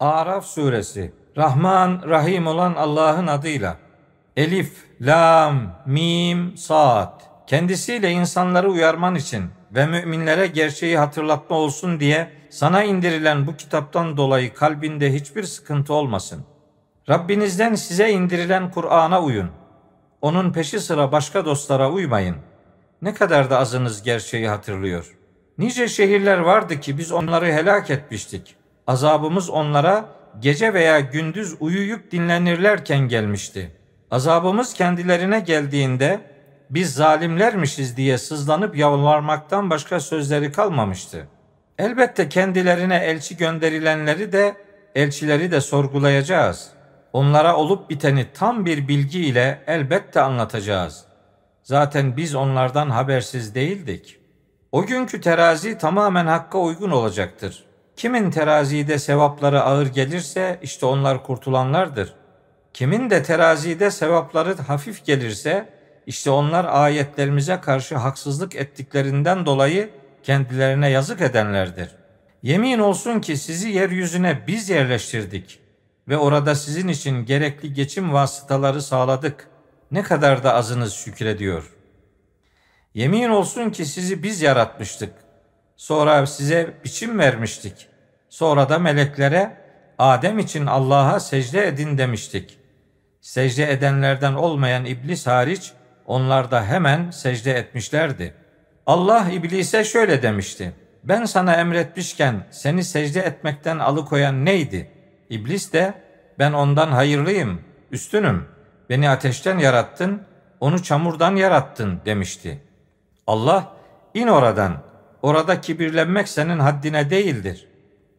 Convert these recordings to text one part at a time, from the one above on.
Araf suresi Rahman Rahim olan Allah'ın adıyla Elif, Lam, Mim, Saat kendisiyle insanları uyarman için ve müminlere gerçeği hatırlatma olsun diye sana indirilen bu kitaptan dolayı kalbinde hiçbir sıkıntı olmasın. Rabbinizden size indirilen Kur'an'a uyun. Onun peşi sıra başka dostlara uymayın. Ne kadar da azınız gerçeği hatırlıyor. Nice şehirler vardı ki biz onları helak etmiştik. Azabımız onlara gece veya gündüz uyuyup dinlenirlerken gelmişti. Azabımız kendilerine geldiğinde biz zalimlermişiz diye sızlanıp yalvarmaktan başka sözleri kalmamıştı. Elbette kendilerine elçi gönderilenleri de elçileri de sorgulayacağız. Onlara olup biteni tam bir bilgi ile elbette anlatacağız. Zaten biz onlardan habersiz değildik. O günkü terazi tamamen hakka uygun olacaktır. Kimin terazide sevapları ağır gelirse işte onlar kurtulanlardır. Kimin de terazide sevapları hafif gelirse işte onlar ayetlerimize karşı haksızlık ettiklerinden dolayı kendilerine yazık edenlerdir. Yemin olsun ki sizi yeryüzüne biz yerleştirdik ve orada sizin için gerekli geçim vasıtaları sağladık. Ne kadar da azınız şükrediyor. Yemin olsun ki sizi biz yaratmıştık. Sonra size biçim vermiştik. Sonra da meleklere Adem için Allah'a secde edin demiştik. Secde edenlerden olmayan iblis hariç onlar da hemen secde etmişlerdi. Allah iblise şöyle demişti. Ben sana emretmişken seni secde etmekten alıkoyan neydi? İblis de ben ondan hayırlıyım, üstünüm. Beni ateşten yarattın, onu çamurdan yarattın demişti. Allah in oradan. Orada kibirlenmek senin haddine değildir.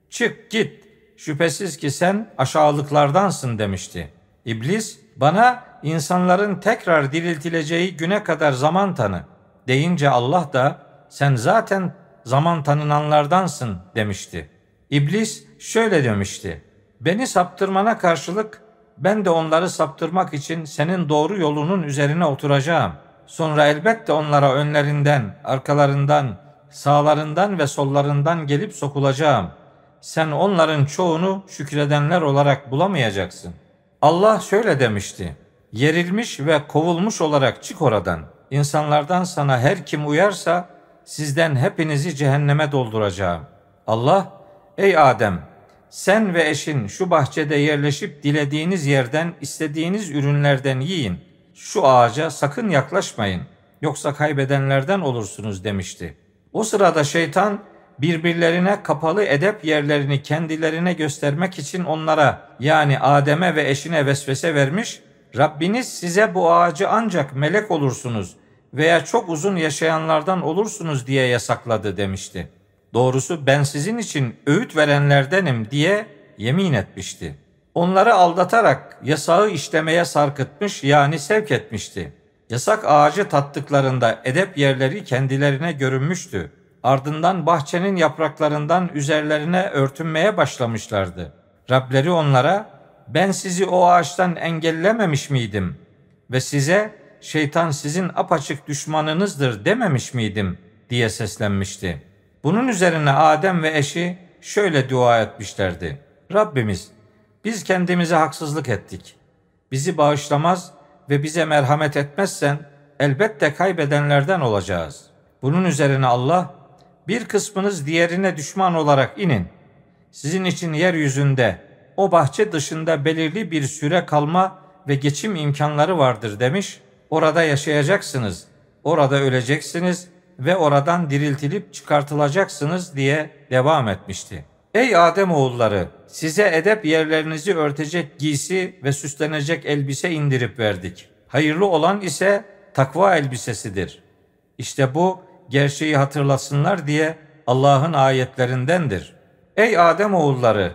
Çık git. Şüphesiz ki sen aşağılıklardansın demişti. İblis bana insanların tekrar diriltileceği güne kadar zaman tanı deyince Allah da sen zaten zaman tanınanlardansın demişti. İblis şöyle demişti. Beni saptırmana karşılık ben de onları saptırmak için senin doğru yolunun üzerine oturacağım. Sonra elbette onlara önlerinden, arkalarından, sağlarından ve sollarından gelip sokulacağım. Sen onların çoğunu şükredenler olarak bulamayacaksın. Allah şöyle demişti. Yerilmiş ve kovulmuş olarak çık oradan. İnsanlardan sana her kim uyarsa sizden hepinizi cehenneme dolduracağım. Allah, ey Adem, sen ve eşin şu bahçede yerleşip dilediğiniz yerden istediğiniz ürünlerden yiyin. Şu ağaca sakın yaklaşmayın. Yoksa kaybedenlerden olursunuz demişti. O sırada şeytan birbirlerine kapalı edep yerlerini kendilerine göstermek için onlara yani Adem'e ve eşine vesvese vermiş. Rabbiniz size bu ağacı ancak melek olursunuz veya çok uzun yaşayanlardan olursunuz diye yasakladı demişti. Doğrusu ben sizin için öğüt verenlerdenim diye yemin etmişti. Onları aldatarak yasağı işlemeye sarkıtmış yani sevk etmişti. Yasak ağacı tattıklarında edep yerleri kendilerine görünmüştü. Ardından bahçenin yapraklarından üzerlerine örtünmeye başlamışlardı. Rableri onlara ben sizi o ağaçtan engellememiş miydim ve size şeytan sizin apaçık düşmanınızdır dememiş miydim diye seslenmişti. Bunun üzerine Adem ve eşi şöyle dua etmişlerdi. Rabbimiz biz kendimize haksızlık ettik. Bizi bağışlamaz ve bize merhamet etmezsen elbette kaybedenlerden olacağız. Bunun üzerine Allah bir kısmınız diğerine düşman olarak inin. Sizin için yeryüzünde o bahçe dışında belirli bir süre kalma ve geçim imkanları vardır demiş. Orada yaşayacaksınız, orada öleceksiniz ve oradan diriltilip çıkartılacaksınız diye devam etmişti. Ey Adem oğulları, size edep yerlerinizi örtecek giysi ve süslenecek elbise indirip verdik. Hayırlı olan ise takva elbisesidir. İşte bu gerçeği hatırlasınlar diye Allah'ın ayetlerindendir. Ey Adem oğulları,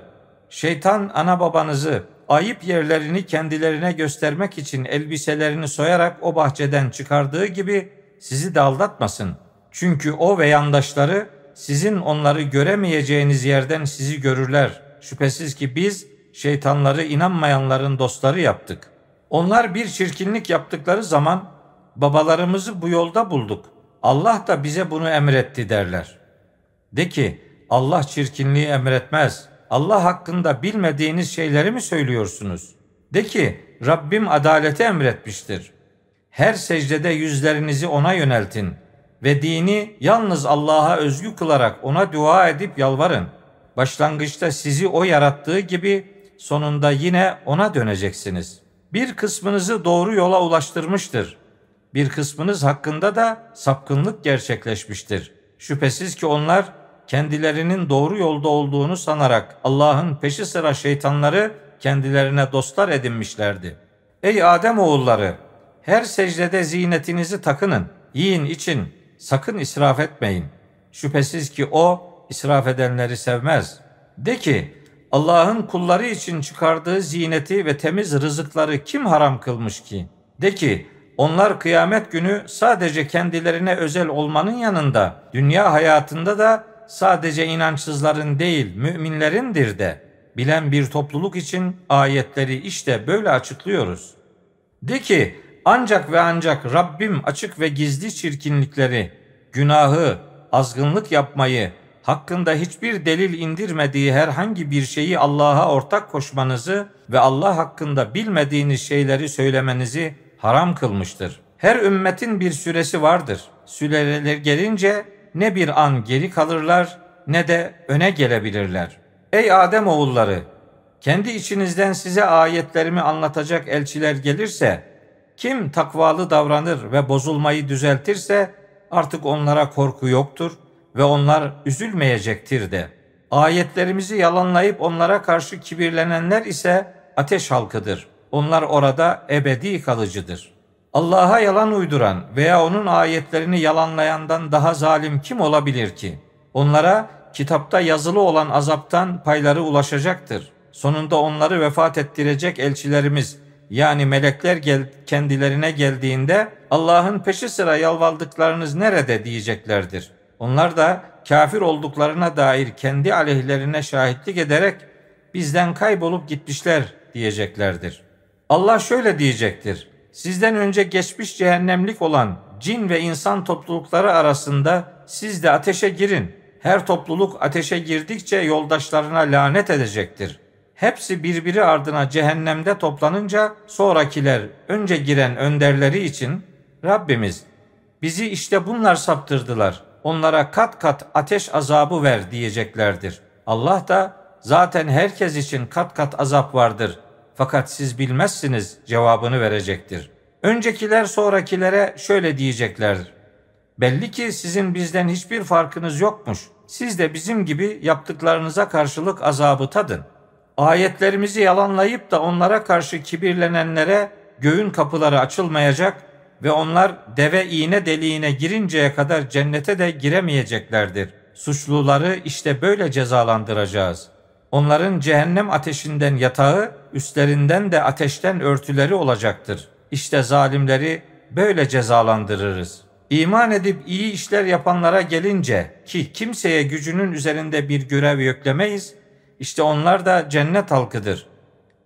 şeytan ana babanızı ayıp yerlerini kendilerine göstermek için elbiselerini soyarak o bahçeden çıkardığı gibi sizi de aldatmasın. Çünkü o ve yandaşları sizin onları göremeyeceğiniz yerden sizi görürler. Şüphesiz ki biz şeytanları inanmayanların dostları yaptık. Onlar bir çirkinlik yaptıkları zaman babalarımızı bu yolda bulduk. Allah da bize bunu emretti derler. De ki Allah çirkinliği emretmez. Allah hakkında bilmediğiniz şeyleri mi söylüyorsunuz? De ki Rabbim adaleti emretmiştir. Her secdede yüzlerinizi ona yöneltin ve dini yalnız Allah'a özgü kılarak ona dua edip yalvarın. Başlangıçta sizi o yarattığı gibi sonunda yine ona döneceksiniz. Bir kısmınızı doğru yola ulaştırmıştır. Bir kısmınız hakkında da sapkınlık gerçekleşmiştir. Şüphesiz ki onlar kendilerinin doğru yolda olduğunu sanarak Allah'ın peşi sıra şeytanları kendilerine dostlar edinmişlerdi. Ey Adem oğulları, her secdede zinetinizi takının, yiyin için, sakın israf etmeyin. Şüphesiz ki o israf edenleri sevmez. De ki, Allah'ın kulları için çıkardığı zineti ve temiz rızıkları kim haram kılmış ki? De ki, onlar kıyamet günü sadece kendilerine özel olmanın yanında dünya hayatında da sadece inançsızların değil müminlerindir de bilen bir topluluk için ayetleri işte böyle açıklıyoruz. De ki ancak ve ancak Rabbim açık ve gizli çirkinlikleri, günahı, azgınlık yapmayı, hakkında hiçbir delil indirmediği herhangi bir şeyi Allah'a ortak koşmanızı ve Allah hakkında bilmediğiniz şeyleri söylemenizi haram kılmıştır. Her ümmetin bir süresi vardır. Süreler gelince ne bir an geri kalırlar ne de öne gelebilirler. Ey Adem oğulları, kendi içinizden size ayetlerimi anlatacak elçiler gelirse, kim takvalı davranır ve bozulmayı düzeltirse artık onlara korku yoktur ve onlar üzülmeyecektir de. Ayetlerimizi yalanlayıp onlara karşı kibirlenenler ise ateş halkıdır. Onlar orada ebedi kalıcıdır. Allah'a yalan uyduran veya onun ayetlerini yalanlayandan daha zalim kim olabilir ki? Onlara kitapta yazılı olan azaptan payları ulaşacaktır. Sonunda onları vefat ettirecek elçilerimiz yani melekler gel, kendilerine geldiğinde Allah'ın peşi sıra yalvardıklarınız nerede diyeceklerdir. Onlar da kafir olduklarına dair kendi aleyhlerine şahitlik ederek bizden kaybolup gitmişler diyeceklerdir. Allah şöyle diyecektir. Sizden önce geçmiş cehennemlik olan cin ve insan toplulukları arasında siz de ateşe girin. Her topluluk ateşe girdikçe yoldaşlarına lanet edecektir. Hepsi birbiri ardına cehennemde toplanınca sonrakiler önce giren önderleri için Rabbimiz bizi işte bunlar saptırdılar. Onlara kat kat ateş azabı ver diyeceklerdir. Allah da zaten herkes için kat kat azap vardır. Fakat siz bilmezsiniz cevabını verecektir. Öncekiler sonrakilere şöyle diyecekler. Belli ki sizin bizden hiçbir farkınız yokmuş. Siz de bizim gibi yaptıklarınıza karşılık azabı tadın. Ayetlerimizi yalanlayıp da onlara karşı kibirlenenlere göğün kapıları açılmayacak ve onlar deve iğne deliğine girinceye kadar cennete de giremeyeceklerdir. Suçluları işte böyle cezalandıracağız. Onların cehennem ateşinden yatağı, üstlerinden de ateşten örtüleri olacaktır. İşte zalimleri böyle cezalandırırız. İman edip iyi işler yapanlara gelince ki kimseye gücünün üzerinde bir görev yüklemeyiz, işte onlar da cennet halkıdır.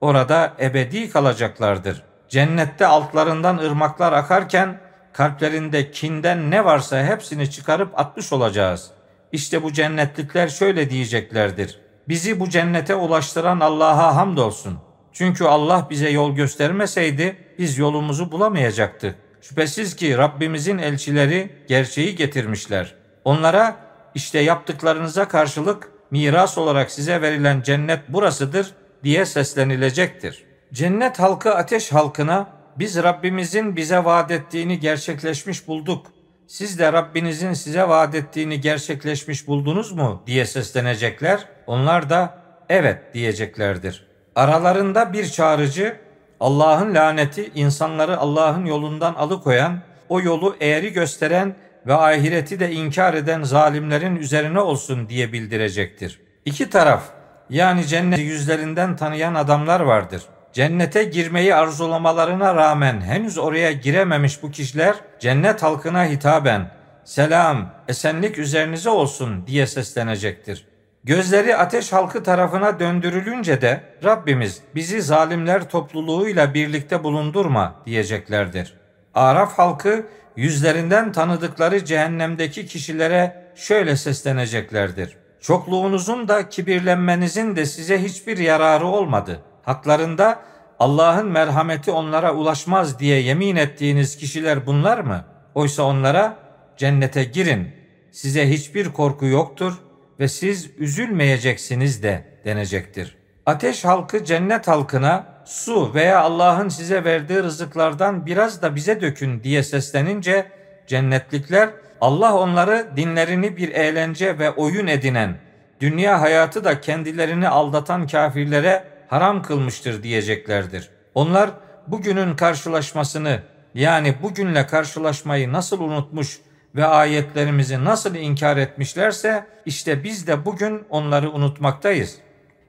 Orada ebedi kalacaklardır. Cennette altlarından ırmaklar akarken kalplerinde kinden ne varsa hepsini çıkarıp atmış olacağız. İşte bu cennetlikler şöyle diyeceklerdir. Bizi bu cennete ulaştıran Allah'a hamdolsun. Çünkü Allah bize yol göstermeseydi biz yolumuzu bulamayacaktık. Şüphesiz ki Rabbimizin elçileri gerçeği getirmişler. Onlara işte yaptıklarınıza karşılık miras olarak size verilen cennet burasıdır diye seslenilecektir. Cennet halkı ateş halkına biz Rabbimizin bize vaat ettiğini gerçekleşmiş bulduk. Siz de Rabbinizin size vaat ettiğini gerçekleşmiş buldunuz mu diye seslenecekler. Onlar da evet diyeceklerdir. Aralarında bir çağrıcı Allah'ın laneti insanları Allah'ın yolundan alıkoyan, o yolu eğri gösteren ve ahireti de inkar eden zalimlerin üzerine olsun diye bildirecektir. İki taraf yani cenneti yüzlerinden tanıyan adamlar vardır. Cennete girmeyi arzulamalarına rağmen henüz oraya girememiş bu kişiler cennet halkına hitaben selam, esenlik üzerinize olsun diye seslenecektir. Gözleri ateş halkı tarafına döndürülünce de Rabbimiz bizi zalimler topluluğuyla birlikte bulundurma diyeceklerdir. Araf halkı yüzlerinden tanıdıkları cehennemdeki kişilere şöyle sesleneceklerdir. Çokluğunuzun da kibirlenmenizin de size hiçbir yararı olmadı. Haklarında Allah'ın merhameti onlara ulaşmaz diye yemin ettiğiniz kişiler bunlar mı? Oysa onlara cennete girin. Size hiçbir korku yoktur ve siz üzülmeyeceksiniz de denecektir. Ateş halkı cennet halkına su veya Allah'ın size verdiği rızıklardan biraz da bize dökün diye seslenince cennetlikler Allah onları dinlerini bir eğlence ve oyun edinen, dünya hayatı da kendilerini aldatan kafirlere haram kılmıştır diyeceklerdir. Onlar bugünün karşılaşmasını yani bugünle karşılaşmayı nasıl unutmuş ve ayetlerimizi nasıl inkar etmişlerse işte biz de bugün onları unutmaktayız.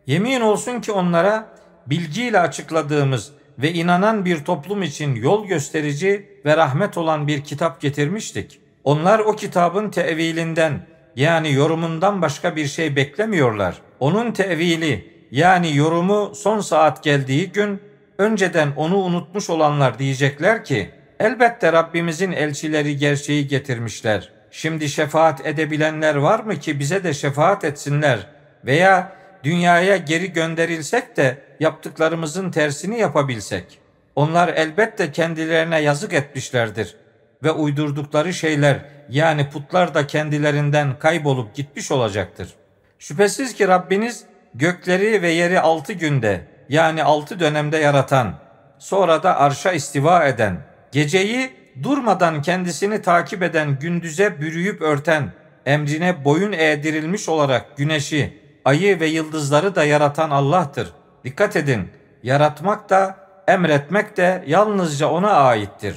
Yemin olsun ki onlara bilgiyle açıkladığımız ve inanan bir toplum için yol gösterici ve rahmet olan bir kitap getirmiştik. Onlar o kitabın tevilinden yani yorumundan başka bir şey beklemiyorlar. Onun tevili yani yorumu son saat geldiği gün önceden onu unutmuş olanlar diyecekler ki elbette Rabbimizin elçileri gerçeği getirmişler. Şimdi şefaat edebilenler var mı ki bize de şefaat etsinler veya dünyaya geri gönderilsek de yaptıklarımızın tersini yapabilsek. Onlar elbette kendilerine yazık etmişlerdir ve uydurdukları şeyler yani putlar da kendilerinden kaybolup gitmiş olacaktır. Şüphesiz ki Rabbiniz gökleri ve yeri altı günde yani altı dönemde yaratan, sonra da arşa istiva eden, geceyi durmadan kendisini takip eden gündüze bürüyüp örten, emrine boyun eğdirilmiş olarak güneşi, ayı ve yıldızları da yaratan Allah'tır. Dikkat edin, yaratmak da emretmek de yalnızca ona aittir.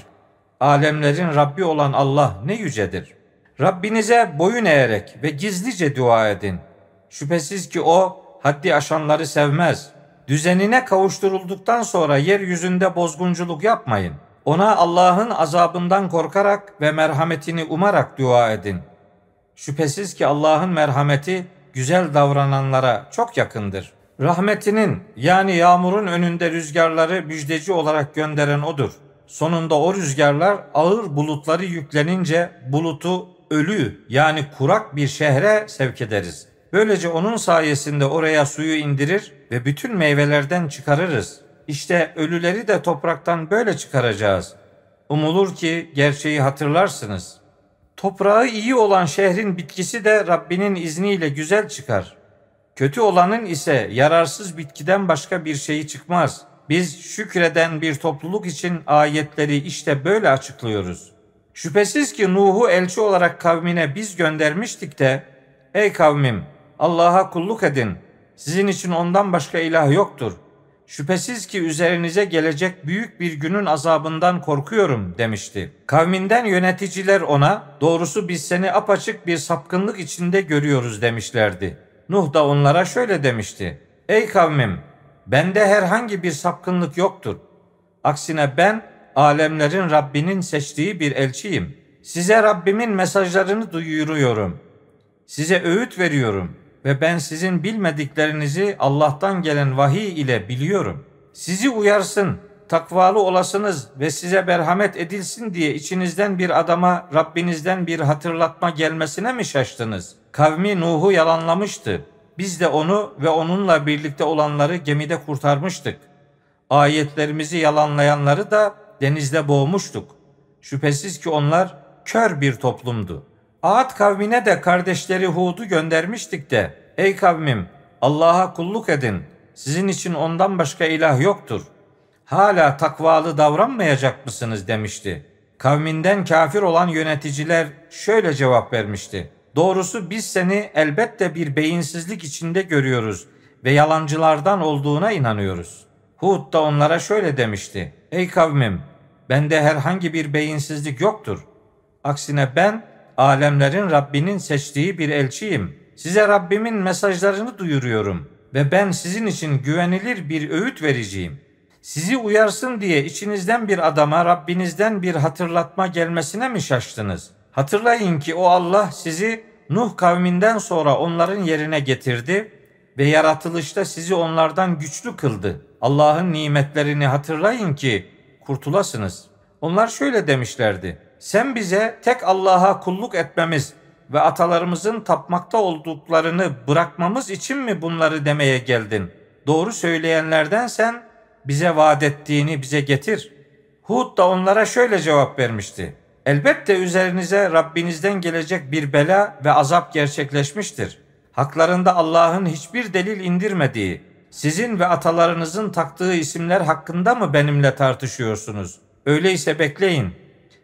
Alemlerin Rabbi olan Allah ne yücedir. Rabbinize boyun eğerek ve gizlice dua edin. Şüphesiz ki o haddi aşanları sevmez. Düzenine kavuşturulduktan sonra yeryüzünde bozgunculuk yapmayın. Ona Allah'ın azabından korkarak ve merhametini umarak dua edin. Şüphesiz ki Allah'ın merhameti güzel davrananlara çok yakındır. Rahmetinin yani yağmurun önünde rüzgarları müjdeci olarak gönderen odur. Sonunda o rüzgarlar ağır bulutları yüklenince bulutu ölü yani kurak bir şehre sevk ederiz. Böylece onun sayesinde oraya suyu indirir ve bütün meyvelerden çıkarırız. İşte ölüleri de topraktan böyle çıkaracağız. Umulur ki gerçeği hatırlarsınız. Toprağı iyi olan şehrin bitkisi de Rabbinin izniyle güzel çıkar. Kötü olanın ise yararsız bitkiden başka bir şeyi çıkmaz. Biz şükreden bir topluluk için ayetleri işte böyle açıklıyoruz. Şüphesiz ki Nuh'u elçi olarak kavmine biz göndermiştik de, ey kavmim Allah'a kulluk edin. Sizin için ondan başka ilah yoktur. Şüphesiz ki üzerinize gelecek büyük bir günün azabından korkuyorum demişti. Kavminden yöneticiler ona doğrusu biz seni apaçık bir sapkınlık içinde görüyoruz demişlerdi. Nuh da onlara şöyle demişti. Ey kavmim bende herhangi bir sapkınlık yoktur. Aksine ben alemlerin Rabbinin seçtiği bir elçiyim. Size Rabbimin mesajlarını duyuruyorum. Size öğüt veriyorum ve ben sizin bilmediklerinizi Allah'tan gelen vahiy ile biliyorum. Sizi uyarsın, takvalı olasınız ve size merhamet edilsin diye içinizden bir adama Rabbinizden bir hatırlatma gelmesine mi şaştınız? Kavmi Nuh'u yalanlamıştı. Biz de onu ve onunla birlikte olanları gemide kurtarmıştık. Ayetlerimizi yalanlayanları da denizde boğmuştuk. Şüphesiz ki onlar kör bir toplumdu. Ad kavmine de kardeşleri Hud'u göndermiştik de ey kavmim Allah'a kulluk edin. Sizin için ondan başka ilah yoktur. Hala takvalı davranmayacak mısınız demişti. Kavminden kafir olan yöneticiler şöyle cevap vermişti. Doğrusu biz seni elbette bir beyinsizlik içinde görüyoruz ve yalancılardan olduğuna inanıyoruz. Hud da onlara şöyle demişti. Ey kavmim bende herhangi bir beyinsizlik yoktur. Aksine ben alemlerin Rabbinin seçtiği bir elçiyim. Size Rabbimin mesajlarını duyuruyorum ve ben sizin için güvenilir bir öğüt vereceğim. Sizi uyarsın diye içinizden bir adama Rabbinizden bir hatırlatma gelmesine mi şaştınız? Hatırlayın ki o Allah sizi Nuh kavminden sonra onların yerine getirdi ve yaratılışta sizi onlardan güçlü kıldı. Allah'ın nimetlerini hatırlayın ki kurtulasınız. Onlar şöyle demişlerdi. Sen bize tek Allah'a kulluk etmemiz ve atalarımızın tapmakta olduklarını bırakmamız için mi bunları demeye geldin? Doğru söyleyenlerden sen bize vaat ettiğini bize getir. Hud da onlara şöyle cevap vermişti. Elbette üzerinize Rabbinizden gelecek bir bela ve azap gerçekleşmiştir. Haklarında Allah'ın hiçbir delil indirmediği, sizin ve atalarınızın taktığı isimler hakkında mı benimle tartışıyorsunuz? Öyleyse bekleyin.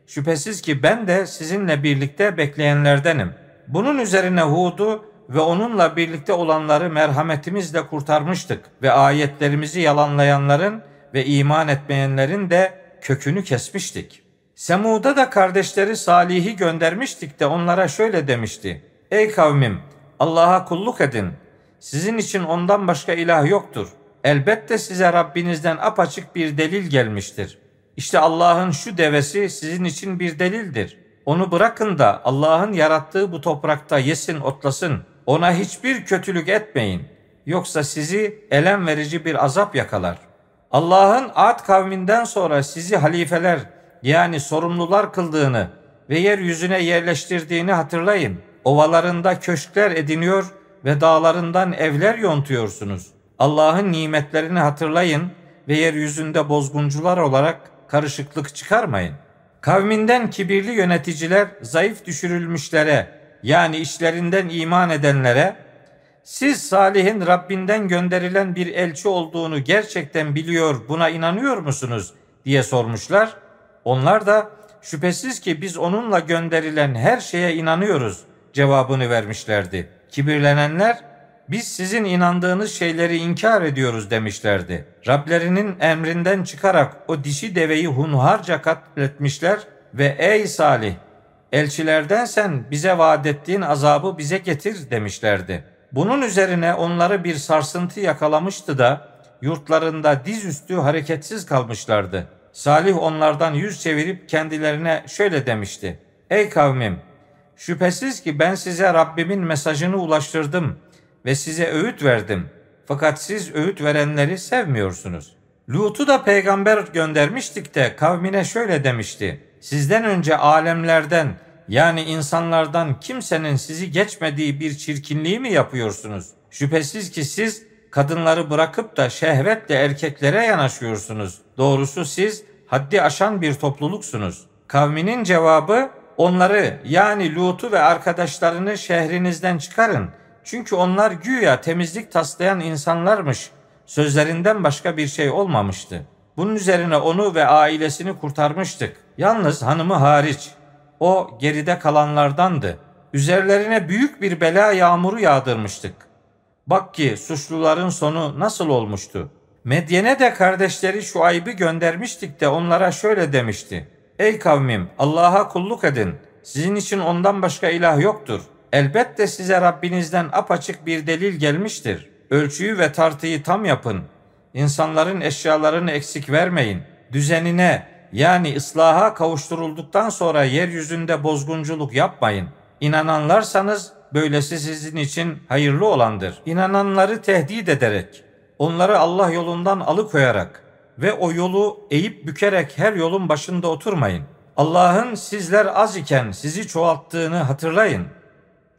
Şüphesiz ki ben de sizinle birlikte bekleyenlerdenim. Bunun üzerine Hud'u ve onunla birlikte olanları merhametimizle kurtarmıştık ve ayetlerimizi yalanlayanların ve iman etmeyenlerin de kökünü kesmiştik. Semud'a da kardeşleri Salih'i göndermiştik de onlara şöyle demişti. Ey kavmim Allah'a kulluk edin. Sizin için ondan başka ilah yoktur. Elbette size Rabbinizden apaçık bir delil gelmiştir. İşte Allah'ın şu devesi sizin için bir delildir. Onu bırakın da Allah'ın yarattığı bu toprakta yesin otlasın. Ona hiçbir kötülük etmeyin. Yoksa sizi elem verici bir azap yakalar. Allah'ın Ad kavminden sonra sizi halifeler yani sorumlular kıldığını ve yeryüzüne yerleştirdiğini hatırlayın. Ovalarında köşkler ediniyor ve dağlarından evler yontuyorsunuz. Allah'ın nimetlerini hatırlayın ve yeryüzünde bozguncular olarak karışıklık çıkarmayın. Kavminden kibirli yöneticiler zayıf düşürülmüşlere yani işlerinden iman edenlere siz Salih'in Rabbinden gönderilen bir elçi olduğunu gerçekten biliyor, buna inanıyor musunuz diye sormuşlar. Onlar da şüphesiz ki biz onunla gönderilen her şeye inanıyoruz cevabını vermişlerdi. Kibirlenenler biz sizin inandığınız şeyleri inkar ediyoruz demişlerdi. Rablerinin emrinden çıkarak o dişi deveyi hunharca katletmişler ve ey Salih elçilerden sen bize vaat ettiğin azabı bize getir demişlerdi. Bunun üzerine onları bir sarsıntı yakalamıştı da yurtlarında dizüstü hareketsiz kalmışlardı. Salih onlardan yüz çevirip kendilerine şöyle demişti. Ey kavmim şüphesiz ki ben size Rabbimin mesajını ulaştırdım ve size öğüt verdim. Fakat siz öğüt verenleri sevmiyorsunuz. Lut'u da peygamber göndermiştik de kavmine şöyle demişti. Sizden önce alemlerden yani insanlardan kimsenin sizi geçmediği bir çirkinliği mi yapıyorsunuz? Şüphesiz ki siz kadınları bırakıp da şehvetle erkeklere yanaşıyorsunuz. Doğrusu siz haddi aşan bir topluluksunuz. Kavminin cevabı onları yani Lut'u ve arkadaşlarını şehrinizden çıkarın. Çünkü onlar güya temizlik taslayan insanlarmış. Sözlerinden başka bir şey olmamıştı. Bunun üzerine onu ve ailesini kurtarmıştık. Yalnız hanımı hariç. O geride kalanlardandı. Üzerlerine büyük bir bela yağmuru yağdırmıştık. Bak ki suçluların sonu nasıl olmuştu. Medyen'e de kardeşleri şu Şuayb'ı göndermiştik de onlara şöyle demişti. Ey kavmim Allah'a kulluk edin. Sizin için ondan başka ilah yoktur. Elbette size Rabbinizden apaçık bir delil gelmiştir. Ölçüyü ve tartıyı tam yapın. İnsanların eşyalarını eksik vermeyin. Düzenine yani ıslaha kavuşturulduktan sonra yeryüzünde bozgunculuk yapmayın. İnananlarsanız böylesi sizin için hayırlı olandır. İnananları tehdit ederek, onları Allah yolundan alıkoyarak ve o yolu eğip bükerek her yolun başında oturmayın. Allah'ın sizler az iken sizi çoğalttığını hatırlayın.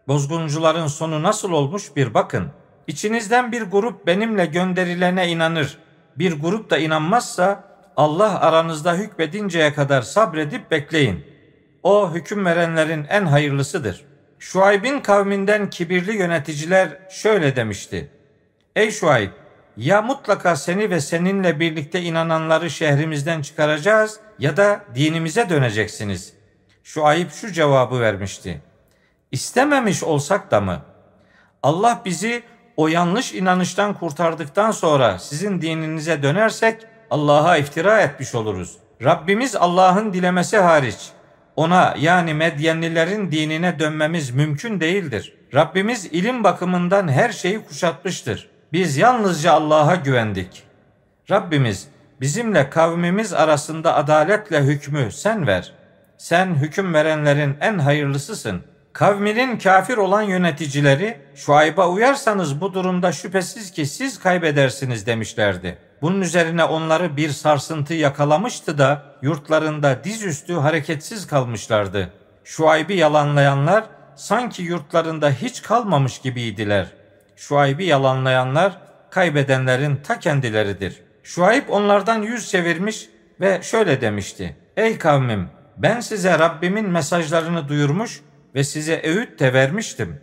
Bozguncuların sonu nasıl olmuş bir bakın. İçinizden bir grup benimle gönderilene inanır. Bir grup da inanmazsa Allah aranızda hükmedinceye kadar sabredip bekleyin. O hüküm verenlerin en hayırlısıdır. Şuayb'in kavminden kibirli yöneticiler şöyle demişti. Ey Şuayb ya mutlaka seni ve seninle birlikte inananları şehrimizden çıkaracağız ya da dinimize döneceksiniz. Şuayb şu cevabı vermişti. İstememiş olsak da mı? Allah bizi o yanlış inanıştan kurtardıktan sonra sizin dininize dönersek Allah'a iftira etmiş oluruz. Rabbimiz Allah'ın dilemesi hariç ona yani Medyenlilerin dinine dönmemiz mümkün değildir. Rabbimiz ilim bakımından her şeyi kuşatmıştır. Biz yalnızca Allah'a güvendik. Rabbimiz bizimle kavmimiz arasında adaletle hükmü sen ver. Sen hüküm verenlerin en hayırlısısın. Kavminin kafir olan yöneticileri Şuayb'a uyarsanız bu durumda şüphesiz ki siz kaybedersiniz demişlerdi. Bunun üzerine onları bir sarsıntı yakalamıştı da yurtlarında dizüstü hareketsiz kalmışlardı. Şuayb'i yalanlayanlar sanki yurtlarında hiç kalmamış gibiydiler. Şuayb'i yalanlayanlar kaybedenlerin ta kendileridir. Şuayb onlardan yüz çevirmiş ve şöyle demişti. Ey kavmim ben size Rabbimin mesajlarını duyurmuş ve size öğüt de vermiştim.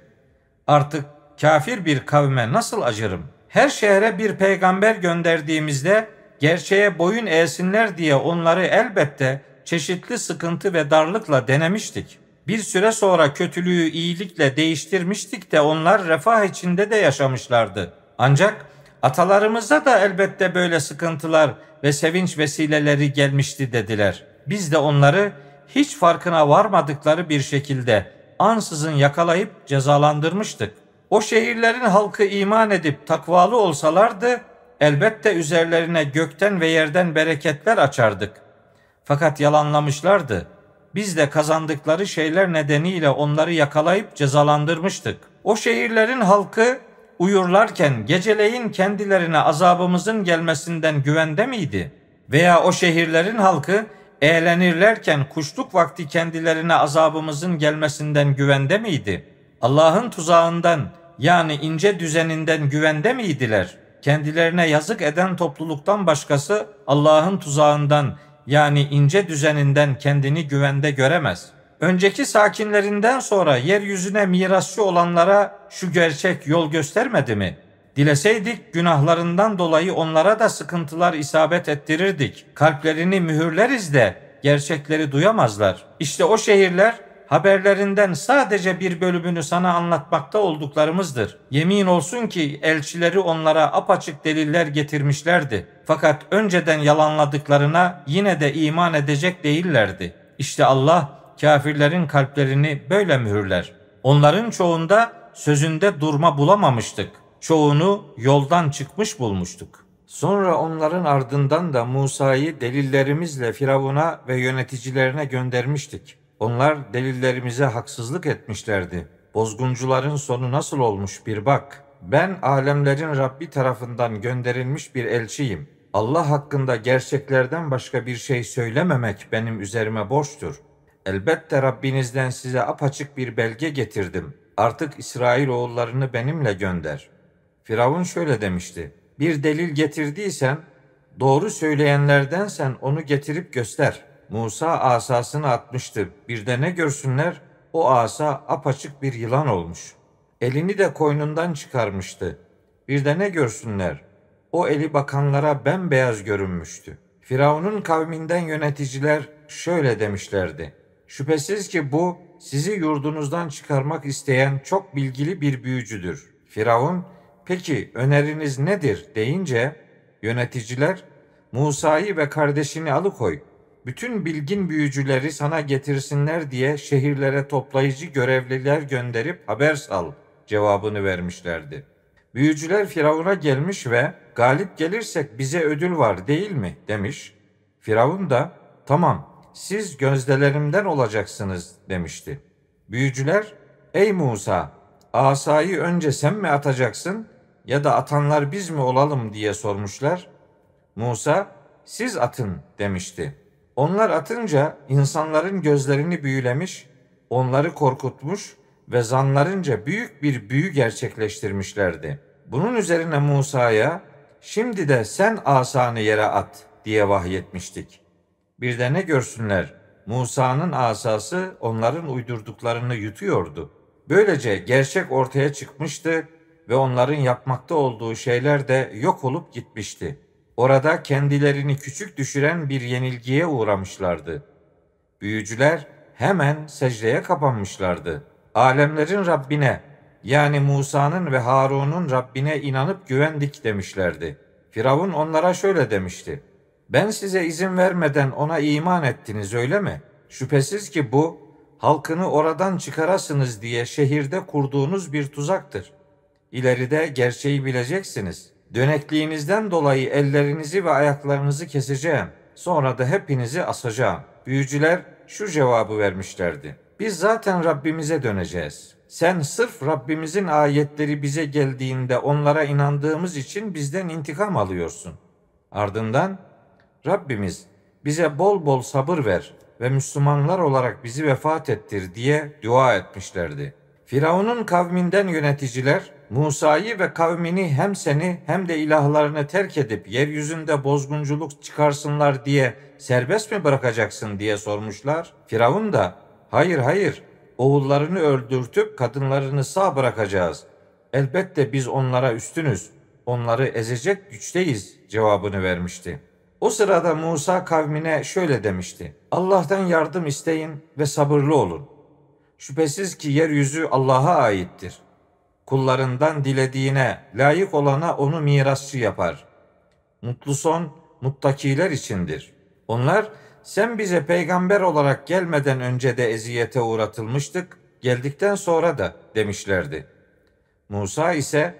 Artık kafir bir kavme nasıl acırım? Her şehre bir peygamber gönderdiğimizde gerçeğe boyun eğsinler diye onları elbette çeşitli sıkıntı ve darlıkla denemiştik. Bir süre sonra kötülüğü iyilikle değiştirmiştik de onlar refah içinde de yaşamışlardı. Ancak atalarımızda da elbette böyle sıkıntılar ve sevinç vesileleri gelmişti dediler. Biz de onları hiç farkına varmadıkları bir şekilde ansızın yakalayıp cezalandırmıştık. O şehirlerin halkı iman edip takvalı olsalardı elbette üzerlerine gökten ve yerden bereketler açardık. Fakat yalanlamışlardı. Biz de kazandıkları şeyler nedeniyle onları yakalayıp cezalandırmıştık. O şehirlerin halkı uyurlarken geceleyin kendilerine azabımızın gelmesinden güvende miydi? Veya o şehirlerin halkı eğlenirlerken kuşluk vakti kendilerine azabımızın gelmesinden güvende miydi? Allah'ın tuzağından yani ince düzeninden güvende miydiler? Kendilerine yazık eden topluluktan başkası Allah'ın tuzağından yani ince düzeninden kendini güvende göremez. Önceki sakinlerinden sonra yeryüzüne mirasçı olanlara şu gerçek yol göstermedi mi? Dileseydik günahlarından dolayı onlara da sıkıntılar isabet ettirirdik. Kalplerini mühürleriz de gerçekleri duyamazlar. İşte o şehirler haberlerinden sadece bir bölümünü sana anlatmakta olduklarımızdır. Yemin olsun ki elçileri onlara apaçık deliller getirmişlerdi. Fakat önceden yalanladıklarına yine de iman edecek değillerdi. İşte Allah kafirlerin kalplerini böyle mühürler. Onların çoğunda sözünde durma bulamamıştık. Çoğunu yoldan çıkmış bulmuştuk. Sonra onların ardından da Musa'yı delillerimizle Firavun'a ve yöneticilerine göndermiştik. Onlar delillerimize haksızlık etmişlerdi. Bozguncuların sonu nasıl olmuş bir bak. Ben alemlerin Rabbi tarafından gönderilmiş bir elçiyim. Allah hakkında gerçeklerden başka bir şey söylememek benim üzerime borçtur. Elbette Rabbinizden size apaçık bir belge getirdim. Artık İsrail oğullarını benimle gönder. Firavun şöyle demişti. Bir delil getirdiysen, doğru söyleyenlerdensen onu getirip göster. Musa asasını atmıştı. Bir de ne görsünler? O asa apaçık bir yılan olmuş. Elini de koynundan çıkarmıştı. Bir de ne görsünler? O eli bakanlara bembeyaz görünmüştü. Firavun'un kavminden yöneticiler şöyle demişlerdi. Şüphesiz ki bu sizi yurdunuzdan çıkarmak isteyen çok bilgili bir büyücüdür. Firavun, peki öneriniz nedir deyince yöneticiler Musa'yı ve kardeşini alıkoy. Bütün bilgin büyücüleri sana getirsinler diye şehirlere toplayıcı görevliler gönderip haber sal cevabını vermişlerdi. Büyücüler Firavun'a gelmiş ve galip gelirsek bize ödül var değil mi demiş. Firavun da tamam siz gözdelerimden olacaksınız demişti. Büyücüler, ey Musa, asayı önce sen mi atacaksın ya da atanlar biz mi olalım diye sormuşlar. Musa, siz atın demişti. Onlar atınca insanların gözlerini büyülemiş, onları korkutmuş ve zanlarınca büyük bir büyü gerçekleştirmişlerdi. Bunun üzerine Musa'ya, şimdi de sen asanı yere at diye vahyetmiştik.'' Bir de ne görsünler? Musa'nın asası onların uydurduklarını yutuyordu. Böylece gerçek ortaya çıkmıştı ve onların yapmakta olduğu şeyler de yok olup gitmişti. Orada kendilerini küçük düşüren bir yenilgiye uğramışlardı. Büyücüler hemen secdeye kapanmışlardı. Alemlerin Rabbine yani Musa'nın ve Harun'un Rabbine inanıp güvendik demişlerdi. Firavun onlara şöyle demişti. Ben size izin vermeden ona iman ettiniz öyle mi? Şüphesiz ki bu halkını oradan çıkarasınız diye şehirde kurduğunuz bir tuzaktır. İleride gerçeği bileceksiniz. Dönekliğinizden dolayı ellerinizi ve ayaklarınızı keseceğim. Sonra da hepinizi asacağım. Büyücüler şu cevabı vermişlerdi. Biz zaten Rabbimize döneceğiz. Sen sırf Rabbimizin ayetleri bize geldiğinde onlara inandığımız için bizden intikam alıyorsun. Ardından Rabbimiz bize bol bol sabır ver ve Müslümanlar olarak bizi vefat ettir diye dua etmişlerdi. Firavun'un kavminden yöneticiler Musa'yı ve kavmini hem seni hem de ilahlarını terk edip yeryüzünde bozgunculuk çıkarsınlar diye serbest mi bırakacaksın diye sormuşlar. Firavun da hayır hayır oğullarını öldürtüp kadınlarını sağ bırakacağız. Elbette biz onlara üstünüz. Onları ezecek güçteyiz cevabını vermişti. O sırada Musa kavmine şöyle demişti. Allah'tan yardım isteyin ve sabırlı olun. Şüphesiz ki yeryüzü Allah'a aittir. Kullarından dilediğine, layık olana onu mirasçı yapar. Mutlu son muttakiler içindir. Onlar sen bize peygamber olarak gelmeden önce de eziyete uğratılmıştık, geldikten sonra da demişlerdi. Musa ise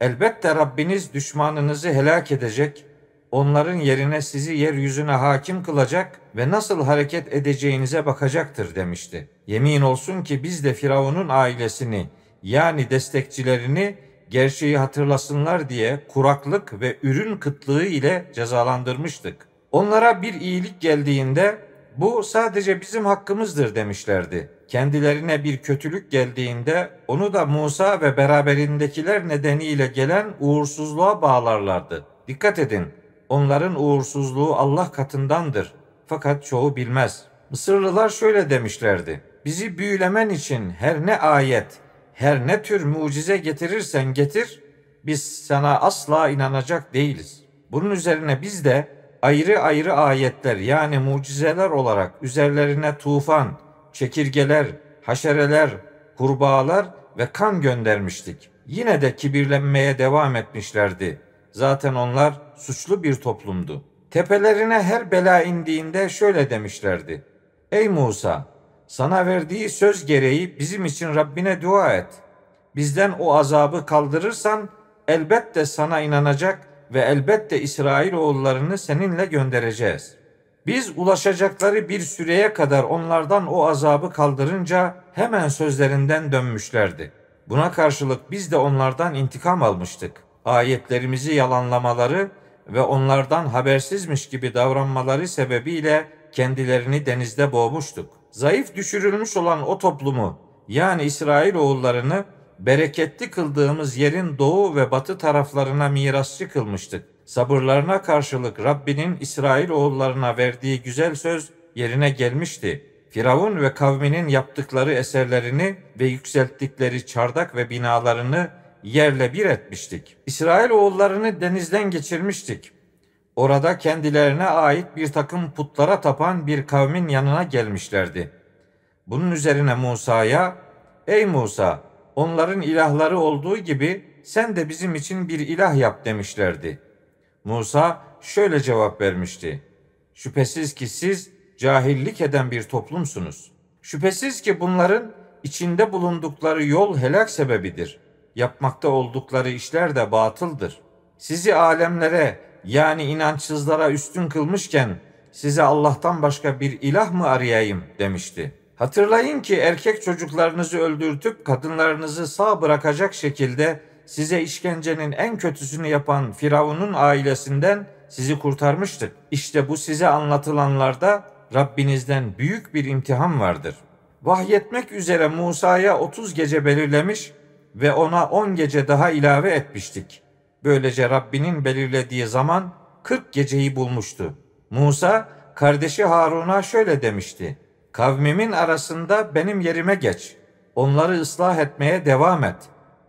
elbette Rabbiniz düşmanınızı helak edecek, onların yerine sizi yeryüzüne hakim kılacak ve nasıl hareket edeceğinize bakacaktır demişti. Yemin olsun ki biz de Firavun'un ailesini yani destekçilerini gerçeği hatırlasınlar diye kuraklık ve ürün kıtlığı ile cezalandırmıştık. Onlara bir iyilik geldiğinde bu sadece bizim hakkımızdır demişlerdi. Kendilerine bir kötülük geldiğinde onu da Musa ve beraberindekiler nedeniyle gelen uğursuzluğa bağlarlardı. Dikkat edin, onların uğursuzluğu Allah katındandır. Fakat çoğu bilmez. Mısırlılar şöyle demişlerdi. Bizi büyülemen için her ne ayet, her ne tür mucize getirirsen getir, biz sana asla inanacak değiliz. Bunun üzerine biz de ayrı ayrı ayetler yani mucizeler olarak üzerlerine tufan, çekirgeler, haşereler, kurbağalar ve kan göndermiştik. Yine de kibirlenmeye devam etmişlerdi. Zaten onlar suçlu bir toplumdu. Tepelerine her bela indiğinde şöyle demişlerdi. Ey Musa! Sana verdiği söz gereği bizim için Rabbine dua et. Bizden o azabı kaldırırsan elbette sana inanacak ve elbette İsrail oğullarını seninle göndereceğiz. Biz ulaşacakları bir süreye kadar onlardan o azabı kaldırınca hemen sözlerinden dönmüşlerdi. Buna karşılık biz de onlardan intikam almıştık. Ayetlerimizi yalanlamaları ve onlardan habersizmiş gibi davranmaları sebebiyle kendilerini denizde boğmuştuk. Zayıf düşürülmüş olan o toplumu yani İsrail oğullarını bereketli kıldığımız yerin doğu ve batı taraflarına mirasçı kılmıştık. Sabırlarına karşılık Rabbinin İsrail oğullarına verdiği güzel söz yerine gelmişti. Firavun ve kavminin yaptıkları eserlerini ve yükselttikleri çardak ve binalarını yerle bir etmiştik. İsrail oğullarını denizden geçirmiştik. Orada kendilerine ait bir takım putlara tapan bir kavmin yanına gelmişlerdi. Bunun üzerine Musa'ya, ''Ey Musa, onların ilahları olduğu gibi sen de bizim için bir ilah yap demişlerdi. Musa şöyle cevap vermişti. Şüphesiz ki siz cahillik eden bir toplumsunuz. Şüphesiz ki bunların içinde bulundukları yol helak sebebidir. Yapmakta oldukları işler de batıldır. Sizi alemlere yani inançsızlara üstün kılmışken size Allah'tan başka bir ilah mı arayayım demişti.'' Hatırlayın ki erkek çocuklarınızı öldürtüp kadınlarınızı sağ bırakacak şekilde size işkencenin en kötüsünü yapan Firavun'un ailesinden sizi kurtarmıştık. İşte bu size anlatılanlarda Rabbinizden büyük bir imtihan vardır. Vahyetmek üzere Musa'ya 30 gece belirlemiş ve ona 10 gece daha ilave etmiştik. Böylece Rabbinin belirlediği zaman 40 geceyi bulmuştu. Musa kardeşi Harun'a şöyle demişti. Kavmimin arasında benim yerime geç. Onları ıslah etmeye devam et.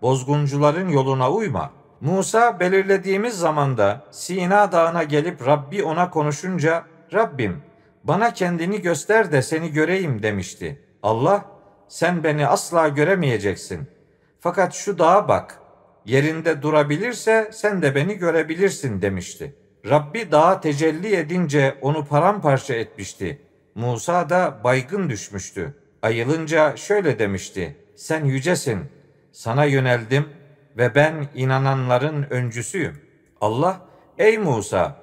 Bozguncuların yoluna uyma. Musa belirlediğimiz zamanda Sina Dağı'na gelip Rabbi ona konuşunca Rabbim bana kendini göster de seni göreyim demişti. Allah sen beni asla göremeyeceksin. Fakat şu dağa bak. Yerinde durabilirse sen de beni görebilirsin demişti. Rabbi dağa tecelli edince onu paramparça etmişti. Musa da baygın düşmüştü. Ayılınca şöyle demişti. Sen yücesin. Sana yöneldim ve ben inananların öncüsüyüm. Allah, ey Musa,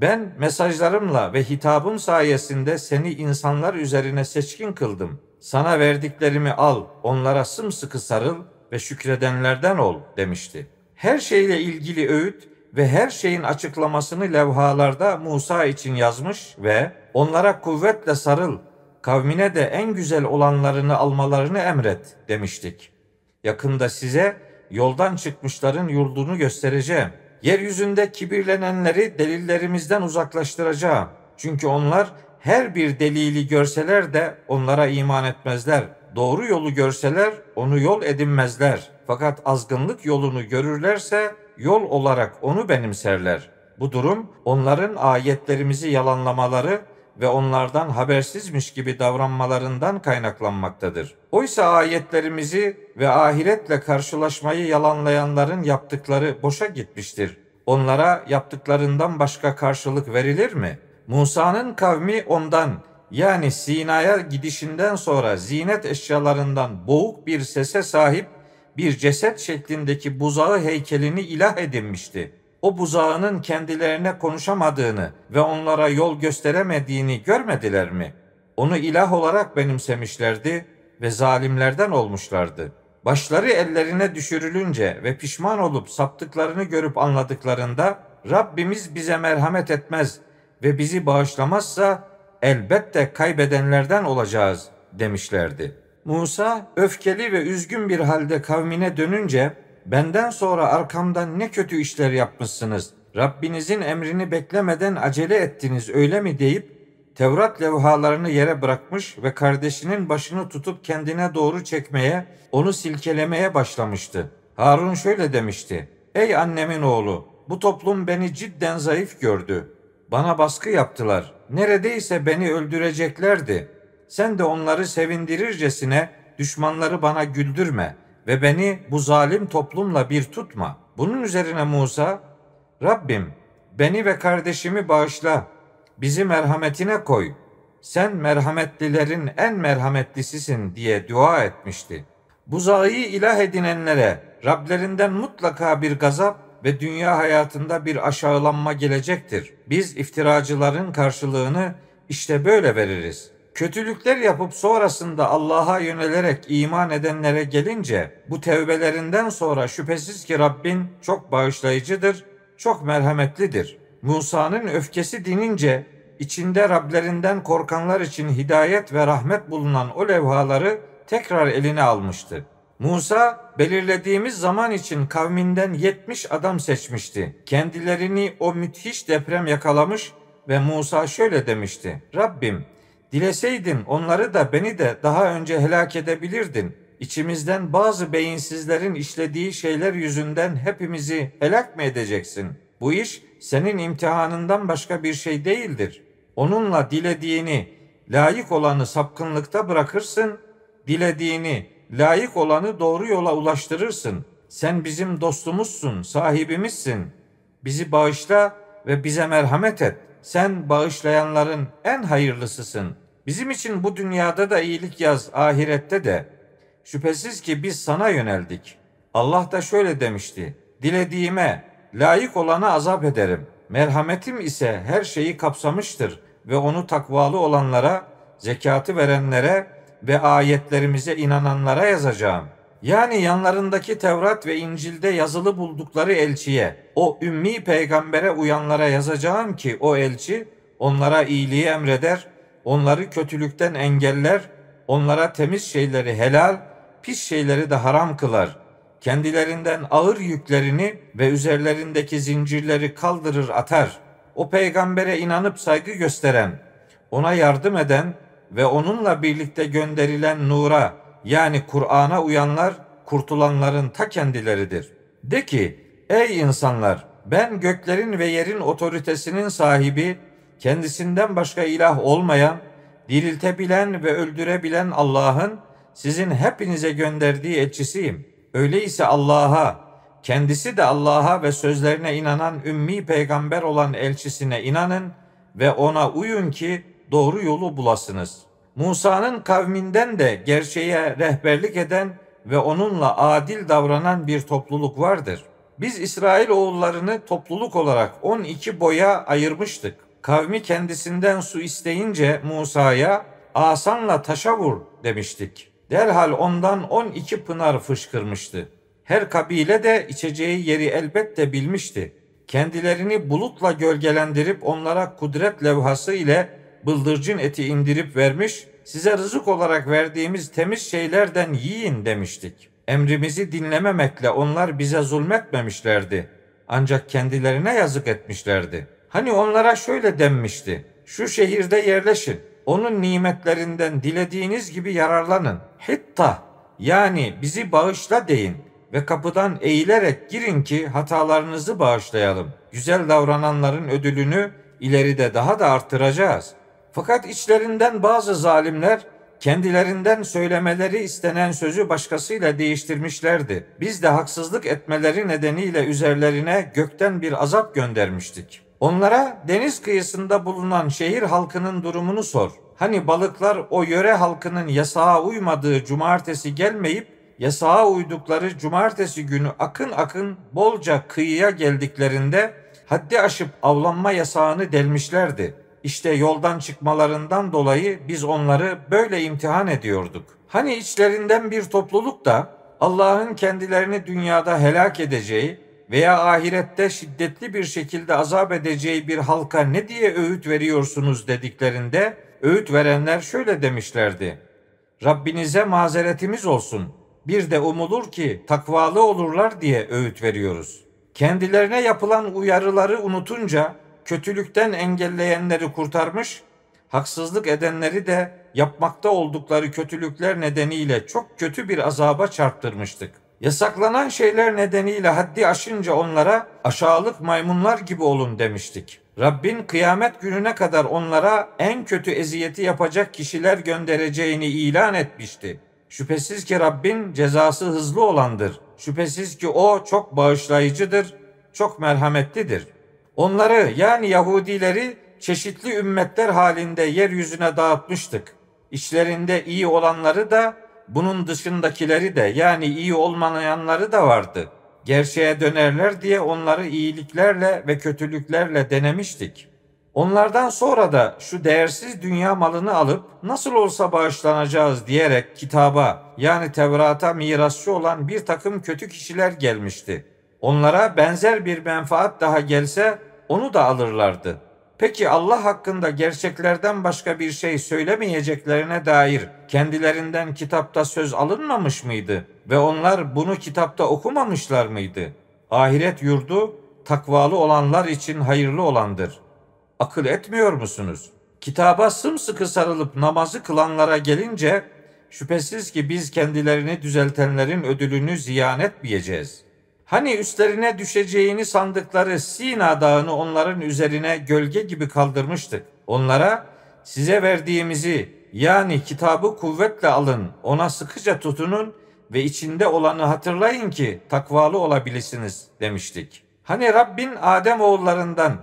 ben mesajlarımla ve hitabım sayesinde seni insanlar üzerine seçkin kıldım. Sana verdiklerimi al, onlara sımsıkı sarıl ve şükredenlerden ol demişti. Her şeyle ilgili öğüt ve her şeyin açıklamasını levhalarda Musa için yazmış ve onlara kuvvetle sarıl, kavmine de en güzel olanlarını almalarını emret demiştik. Yakında size yoldan çıkmışların yurdunu göstereceğim. Yeryüzünde kibirlenenleri delillerimizden uzaklaştıracağım. Çünkü onlar her bir delili görseler de onlara iman etmezler. Doğru yolu görseler onu yol edinmezler. Fakat azgınlık yolunu görürlerse yol olarak onu benimserler. Bu durum onların ayetlerimizi yalanlamaları ve onlardan habersizmiş gibi davranmalarından kaynaklanmaktadır. Oysa ayetlerimizi ve ahiretle karşılaşmayı yalanlayanların yaptıkları boşa gitmiştir. Onlara yaptıklarından başka karşılık verilir mi? Musa'nın kavmi ondan yani Sina'ya gidişinden sonra zinet eşyalarından boğuk bir sese sahip bir ceset şeklindeki buzağı heykelini ilah edinmişti. O buzağının kendilerine konuşamadığını ve onlara yol gösteremediğini görmediler mi? Onu ilah olarak benimsemişlerdi ve zalimlerden olmuşlardı. Başları ellerine düşürülünce ve pişman olup saptıklarını görüp anladıklarında Rabbimiz bize merhamet etmez ve bizi bağışlamazsa elbette kaybedenlerden olacağız demişlerdi. Musa öfkeli ve üzgün bir halde kavmine dönünce benden sonra arkamdan ne kötü işler yapmışsınız. Rabbinizin emrini beklemeden acele ettiniz öyle mi deyip Tevrat levhalarını yere bırakmış ve kardeşinin başını tutup kendine doğru çekmeye, onu silkelemeye başlamıştı. Harun şöyle demişti. Ey annemin oğlu, bu toplum beni cidden zayıf gördü. Bana baskı yaptılar. Neredeyse beni öldüreceklerdi. Sen de onları sevindirircesine düşmanları bana güldürme ve beni bu zalim toplumla bir tutma. Bunun üzerine Musa, Rabbim beni ve kardeşimi bağışla, bizi merhametine koy. Sen merhametlilerin en merhametlisisin diye dua etmişti. Buzağı ilah edinenlere Rablerinden mutlaka bir gazap ve dünya hayatında bir aşağılanma gelecektir. Biz iftiracıların karşılığını işte böyle veririz. Kötülükler yapıp sonrasında Allah'a yönelerek iman edenlere gelince bu tevbelerinden sonra şüphesiz ki Rabbin çok bağışlayıcıdır, çok merhametlidir. Musa'nın öfkesi dinince içinde Rablerinden korkanlar için hidayet ve rahmet bulunan o levhaları tekrar eline almıştı. Musa belirlediğimiz zaman için kavminden 70 adam seçmişti. Kendilerini o müthiş deprem yakalamış ve Musa şöyle demişti. Rabbim dileseydin onları da beni de daha önce helak edebilirdin. İçimizden bazı beyinsizlerin işlediği şeyler yüzünden hepimizi helak mı edeceksin? Bu iş senin imtihanından başka bir şey değildir. Onunla dilediğini, layık olanı sapkınlıkta bırakırsın, dilediğini, layık olanı doğru yola ulaştırırsın. Sen bizim dostumuzsun, sahibimizsin. Bizi bağışla ve bize merhamet et. Sen bağışlayanların en hayırlısısın. Bizim için bu dünyada da iyilik yaz, ahirette de. Şüphesiz ki biz sana yöneldik. Allah da şöyle demişti. Dilediğime, layık olana azap ederim. Merhametim ise her şeyi kapsamıştır ve onu takvalı olanlara, zekatı verenlere ve ayetlerimize inananlara yazacağım. Yani yanlarındaki Tevrat ve İncil'de yazılı buldukları elçiye, o ümmi peygambere uyanlara yazacağım ki o elçi onlara iyiliği emreder, onları kötülükten engeller, onlara temiz şeyleri helal, pis şeyleri de haram kılar. Kendilerinden ağır yüklerini ve üzerlerindeki zincirleri kaldırır atar. O peygambere inanıp saygı gösteren, ona yardım eden ve onunla birlikte gönderilen nura yani Kur'an'a uyanlar kurtulanların ta kendileridir. De ki ey insanlar ben göklerin ve yerin otoritesinin sahibi kendisinden başka ilah olmayan diriltebilen ve öldürebilen Allah'ın sizin hepinize gönderdiği elçisiyim. Öyleyse Allah'a, kendisi de Allah'a ve sözlerine inanan ümmi peygamber olan elçisine inanın ve ona uyun ki doğru yolu bulasınız. Musa'nın kavminden de gerçeğe rehberlik eden ve onunla adil davranan bir topluluk vardır. Biz İsrail oğullarını topluluk olarak 12 boya ayırmıştık. Kavmi kendisinden su isteyince Musa'ya asanla taşa vur demiştik. Derhal ondan 12 pınar fışkırmıştı. Her kabile de içeceği yeri elbette bilmişti. Kendilerini bulutla gölgelendirip onlara kudret levhası ile bıldırcın eti indirip vermiş, size rızık olarak verdiğimiz temiz şeylerden yiyin demiştik. Emrimizi dinlememekle onlar bize zulmetmemişlerdi. Ancak kendilerine yazık etmişlerdi. Hani onlara şöyle denmişti. Şu şehirde yerleşin. Onun nimetlerinden dilediğiniz gibi yararlanın. Hitta yani bizi bağışla deyin ve kapıdan eğilerek girin ki hatalarınızı bağışlayalım. Güzel davrananların ödülünü ileride daha da arttıracağız. Fakat içlerinden bazı zalimler kendilerinden söylemeleri istenen sözü başkasıyla değiştirmişlerdi. Biz de haksızlık etmeleri nedeniyle üzerlerine gökten bir azap göndermiştik. Onlara deniz kıyısında bulunan şehir halkının durumunu sor. Hani balıklar o yöre halkının yasağa uymadığı cumartesi gelmeyip yasağa uydukları cumartesi günü akın akın bolca kıyıya geldiklerinde haddi aşıp avlanma yasağını delmişlerdi. İşte yoldan çıkmalarından dolayı biz onları böyle imtihan ediyorduk. Hani içlerinden bir topluluk da Allah'ın kendilerini dünyada helak edeceği veya ahirette şiddetli bir şekilde azap edeceği bir halka ne diye öğüt veriyorsunuz dediklerinde öğüt verenler şöyle demişlerdi. Rabbinize mazeretimiz olsun. Bir de umulur ki takvalı olurlar diye öğüt veriyoruz. Kendilerine yapılan uyarıları unutunca kötülükten engelleyenleri kurtarmış, haksızlık edenleri de yapmakta oldukları kötülükler nedeniyle çok kötü bir azaba çarptırmıştık. Yasaklanan şeyler nedeniyle haddi aşınca onlara aşağılık maymunlar gibi olun demiştik. Rabbin kıyamet gününe kadar onlara en kötü eziyeti yapacak kişiler göndereceğini ilan etmişti. Şüphesiz ki Rabbin cezası hızlı olandır. Şüphesiz ki o çok bağışlayıcıdır, çok merhametlidir. Onları yani Yahudileri çeşitli ümmetler halinde yeryüzüne dağıtmıştık. İçlerinde iyi olanları da bunun dışındakileri de yani iyi olmayanları da vardı. Gerçeğe dönerler diye onları iyiliklerle ve kötülüklerle denemiştik. Onlardan sonra da şu değersiz dünya malını alıp nasıl olsa bağışlanacağız diyerek kitaba yani Tevrat'a mirasçı olan bir takım kötü kişiler gelmişti. Onlara benzer bir menfaat daha gelse onu da alırlardı. Peki Allah hakkında gerçeklerden başka bir şey söylemeyeceklerine dair kendilerinden kitapta söz alınmamış mıydı ve onlar bunu kitapta okumamışlar mıydı? Ahiret yurdu takvalı olanlar için hayırlı olandır. Akıl etmiyor musunuz? Kitaba sımsıkı sarılıp namazı kılanlara gelince şüphesiz ki biz kendilerini düzeltenlerin ödülünü ziyan etmeyeceğiz.'' Hani üstlerine düşeceğini sandıkları Sina dağını onların üzerine gölge gibi kaldırmıştık. Onlara size verdiğimizi yani kitabı kuvvetle alın, ona sıkıca tutunun ve içinde olanı hatırlayın ki takvalı olabilirsiniz demiştik. Hani Rabbin Adem oğullarından,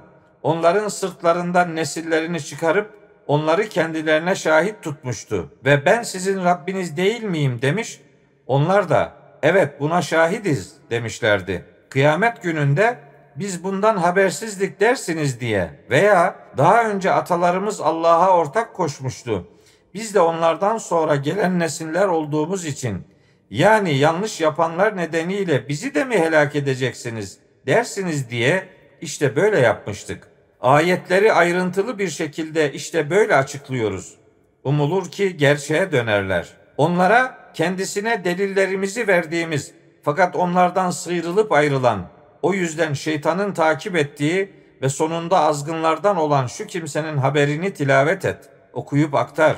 onların sırtlarından nesillerini çıkarıp onları kendilerine şahit tutmuştu ve ben sizin Rabbiniz değil miyim demiş. Onlar da evet buna şahidiz demişlerdi. Kıyamet gününde biz bundan habersizlik dersiniz diye veya daha önce atalarımız Allah'a ortak koşmuştu. Biz de onlardan sonra gelen nesiller olduğumuz için yani yanlış yapanlar nedeniyle bizi de mi helak edeceksiniz dersiniz diye işte böyle yapmıştık. Ayetleri ayrıntılı bir şekilde işte böyle açıklıyoruz. Umulur ki gerçeğe dönerler. Onlara kendisine delillerimizi verdiğimiz fakat onlardan sıyrılıp ayrılan, o yüzden şeytanın takip ettiği ve sonunda azgınlardan olan şu kimsenin haberini tilavet et, okuyup aktar.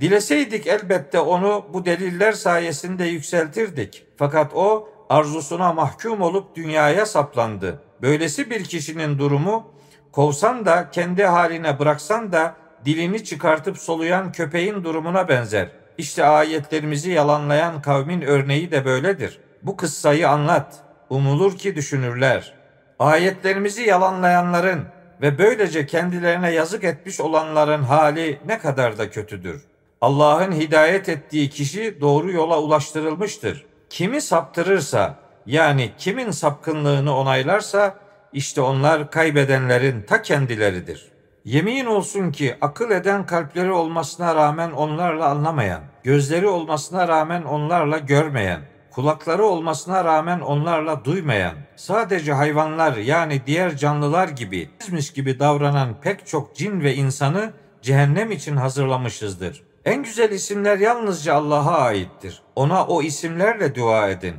Dileseydik elbette onu bu deliller sayesinde yükseltirdik. Fakat o arzusuna mahkum olup dünyaya saplandı. Böylesi bir kişinin durumu kovsan da kendi haline bıraksan da dilini çıkartıp soluyan köpeğin durumuna benzer. İşte ayetlerimizi yalanlayan kavmin örneği de böyledir. Bu kıssayı anlat. Umulur ki düşünürler. Ayetlerimizi yalanlayanların ve böylece kendilerine yazık etmiş olanların hali ne kadar da kötüdür. Allah'ın hidayet ettiği kişi doğru yola ulaştırılmıştır. Kimi saptırırsa yani kimin sapkınlığını onaylarsa işte onlar kaybedenlerin ta kendileridir. Yemin olsun ki akıl eden kalpleri olmasına rağmen onlarla anlamayan, gözleri olmasına rağmen onlarla görmeyen, kulakları olmasına rağmen onlarla duymayan, sadece hayvanlar yani diğer canlılar gibi, bizmiş gibi davranan pek çok cin ve insanı cehennem için hazırlamışızdır. En güzel isimler yalnızca Allah'a aittir. Ona o isimlerle dua edin.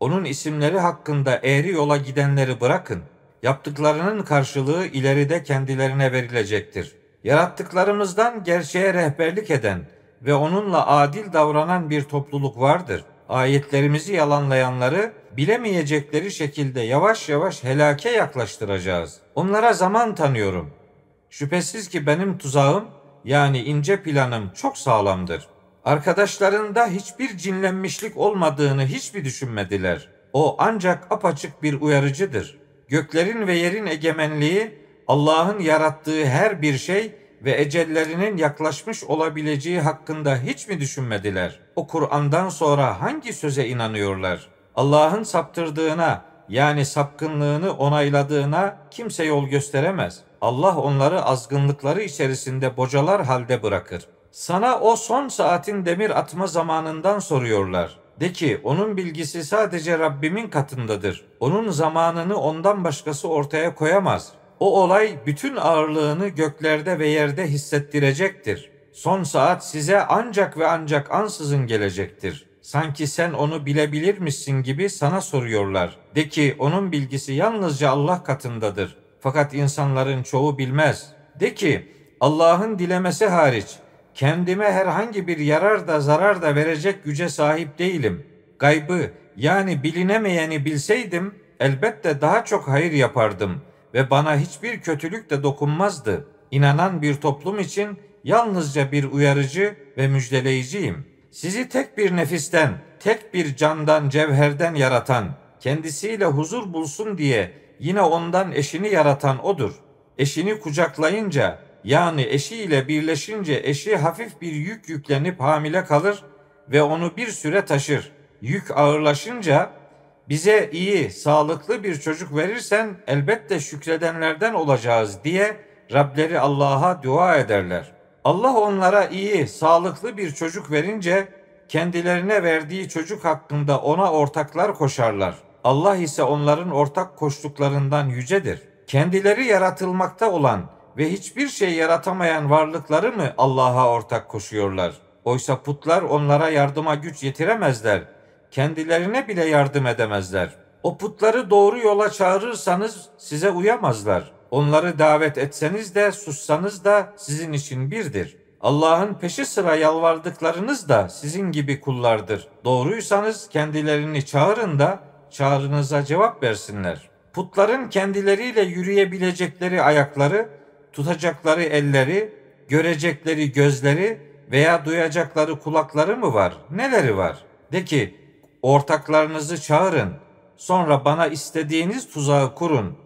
Onun isimleri hakkında eğri yola gidenleri bırakın. Yaptıklarının karşılığı ileride kendilerine verilecektir. Yarattıklarımızdan gerçeğe rehberlik eden ve onunla adil davranan bir topluluk vardır. Ayetlerimizi yalanlayanları bilemeyecekleri şekilde yavaş yavaş helake yaklaştıracağız. Onlara zaman tanıyorum. Şüphesiz ki benim tuzağım yani ince planım çok sağlamdır. Arkadaşlarında hiçbir cinlenmişlik olmadığını hiç mi düşünmediler? O ancak apaçık bir uyarıcıdır. Göklerin ve yerin egemenliği Allah'ın yarattığı her bir şey ve ecellerinin yaklaşmış olabileceği hakkında hiç mi düşünmediler? O Kur'an'dan sonra hangi söze inanıyorlar? Allah'ın saptırdığına yani sapkınlığını onayladığına kimse yol gösteremez. Allah onları azgınlıkları içerisinde bocalar halde bırakır. Sana o son saatin demir atma zamanından soruyorlar. De ki onun bilgisi sadece Rabbimin katındadır. Onun zamanını ondan başkası ortaya koyamaz. O olay bütün ağırlığını göklerde ve yerde hissettirecektir. Son saat size ancak ve ancak ansızın gelecektir. Sanki sen onu bilebilir misin gibi sana soruyorlar. De ki onun bilgisi yalnızca Allah katındadır. Fakat insanların çoğu bilmez. De ki Allah'ın dilemesi hariç kendime herhangi bir yarar da zarar da verecek güce sahip değilim. Gaybı yani bilinemeyeni bilseydim elbette daha çok hayır yapardım ve bana hiçbir kötülük de dokunmazdı. İnanan bir toplum için yalnızca bir uyarıcı ve müjdeleyiciyim. Sizi tek bir nefisten, tek bir candan, cevherden yaratan, kendisiyle huzur bulsun diye yine ondan eşini yaratan odur. Eşini kucaklayınca yani eşiyle birleşince eşi hafif bir yük yüklenip hamile kalır ve onu bir süre taşır. Yük ağırlaşınca bize iyi, sağlıklı bir çocuk verirsen elbette şükredenlerden olacağız diye Rableri Allah'a dua ederler. Allah onlara iyi, sağlıklı bir çocuk verince kendilerine verdiği çocuk hakkında ona ortaklar koşarlar. Allah ise onların ortak koştuklarından yücedir. Kendileri yaratılmakta olan ve hiçbir şey yaratamayan varlıkları mı Allah'a ortak koşuyorlar? Oysa putlar onlara yardıma güç yetiremezler. Kendilerine bile yardım edemezler. O putları doğru yola çağırırsanız size uyamazlar. Onları davet etseniz de sussanız da sizin için birdir. Allah'ın peşi sıra yalvardıklarınız da sizin gibi kullardır. Doğruysanız kendilerini çağırın da çağrınıza cevap versinler. Putların kendileriyle yürüyebilecekleri ayakları, tutacakları elleri, görecekleri gözleri veya duyacakları kulakları mı var? Neleri var? De ki ortaklarınızı çağırın. Sonra bana istediğiniz tuzağı kurun.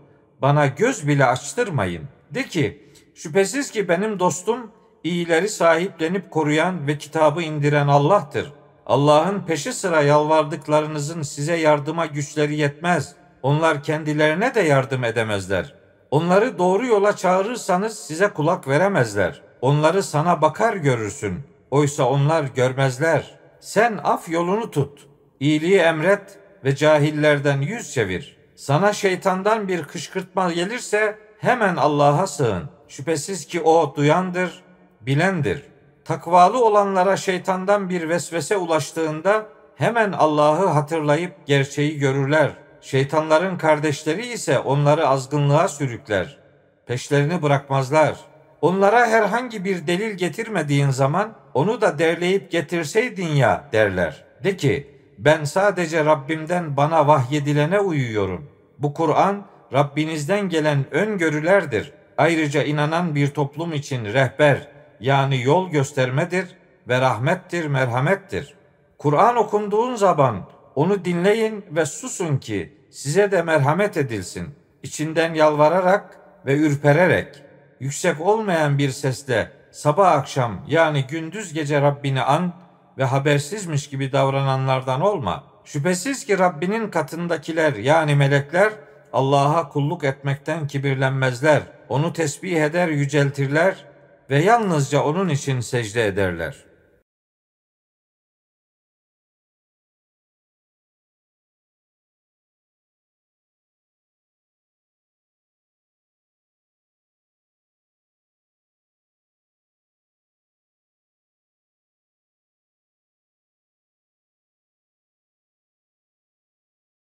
Bana göz bile açtırmayın. De ki şüphesiz ki benim dostum iyileri sahiplenip koruyan ve kitabı indiren Allah'tır. Allah'ın peşi sıra yalvardıklarınızın size yardıma güçleri yetmez. Onlar kendilerine de yardım edemezler. Onları doğru yola çağırırsanız size kulak veremezler. Onları sana bakar görürsün. Oysa onlar görmezler. Sen af yolunu tut. İyiliği emret ve cahillerden yüz çevir. Sana şeytandan bir kışkırtma gelirse hemen Allah'a sığın. Şüphesiz ki o duyandır, bilendir. Takvalı olanlara şeytandan bir vesvese ulaştığında hemen Allah'ı hatırlayıp gerçeği görürler. Şeytanların kardeşleri ise onları azgınlığa sürükler. Peşlerini bırakmazlar. Onlara herhangi bir delil getirmediğin zaman onu da derleyip getirseydin ya derler. De ki ben sadece Rabbimden bana vahyedilene uyuyorum. Bu Kur'an Rabbinizden gelen öngörülerdir. Ayrıca inanan bir toplum için rehber yani yol göstermedir ve rahmettir, merhamettir. Kur'an okunduğun zaman onu dinleyin ve susun ki size de merhamet edilsin. İçinden yalvararak ve ürpererek, yüksek olmayan bir sesle sabah akşam yani gündüz gece Rabbini an ve habersizmiş gibi davrananlardan olma. Şüphesiz ki Rabbinin katındakiler yani melekler Allah'a kulluk etmekten kibirlenmezler. Onu tesbih eder, yüceltirler ve yalnızca onun için secde ederler.